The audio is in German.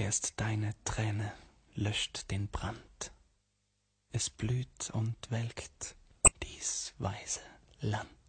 erst deine Träne löscht den Brand. Es blüht und welkt dies weise Land.